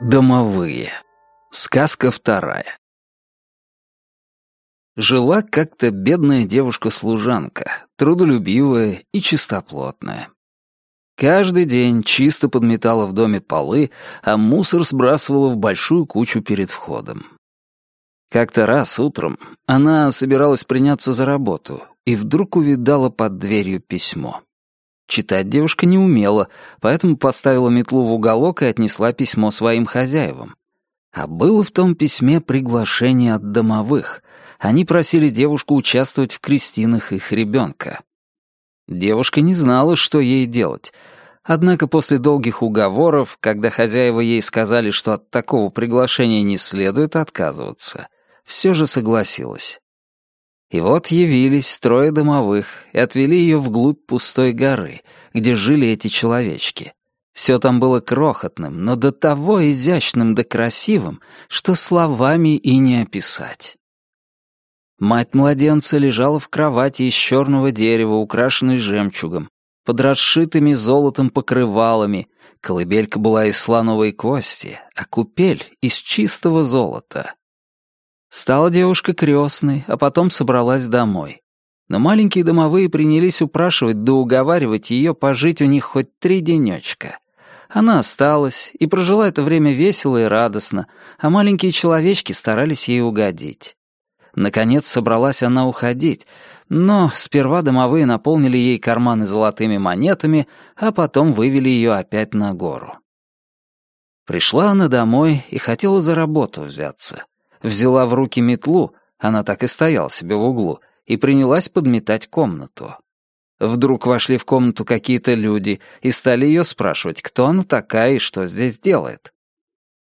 Домовые. Сказка вторая. Жила как-то бедная девушка-служанка, трудолюбивая и чистоплотная. Каждый день чисто подметала в доме полы, а мусор сбрасывала в большую кучу перед входом. Как-то раз утром она собиралась приняться за работу и вдруг увидала под дверью письмо. Читать девушка не умела, поэтому поставила метлу в уголок и отнесла письмо своим хозяевам. А было в том письме приглашение от домовых. Они просили девушку участвовать в крестинах их ребенка. Девушка не знала, что ей делать. Однако после долгих уговоров, когда хозяева ей сказали, что от такого приглашения не следует отказываться, все же согласилась. И вот явились трое домовых и отвели ее вглубь пустой горы, где жили эти человечки. Все там было крохотным, но до того изящным да красивым, что словами и не описать. Мать младенца лежала в кровати из черного дерева, украшенной жемчугом, под расшитыми золотом покрывалами, колыбелька была из слоновой кости, а купель — из чистого золота. Стала девушка крестной, а потом собралась домой. Но маленькие домовые принялись упрашивать да уговаривать ее пожить у них хоть три денечка. Она осталась и прожила это время весело и радостно, а маленькие человечки старались ей угодить. Наконец собралась она уходить, но сперва домовые наполнили ей карманы золотыми монетами, а потом вывели ее опять на гору. Пришла она домой и хотела за работу взяться взяла в руки метлу, она так и стояла себе в углу, и принялась подметать комнату. Вдруг вошли в комнату какие-то люди и стали ее спрашивать, кто она такая и что здесь делает.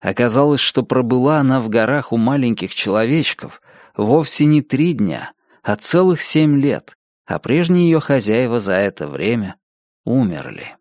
Оказалось, что пробыла она в горах у маленьких человечков вовсе не три дня, а целых семь лет, а прежние ее хозяева за это время умерли.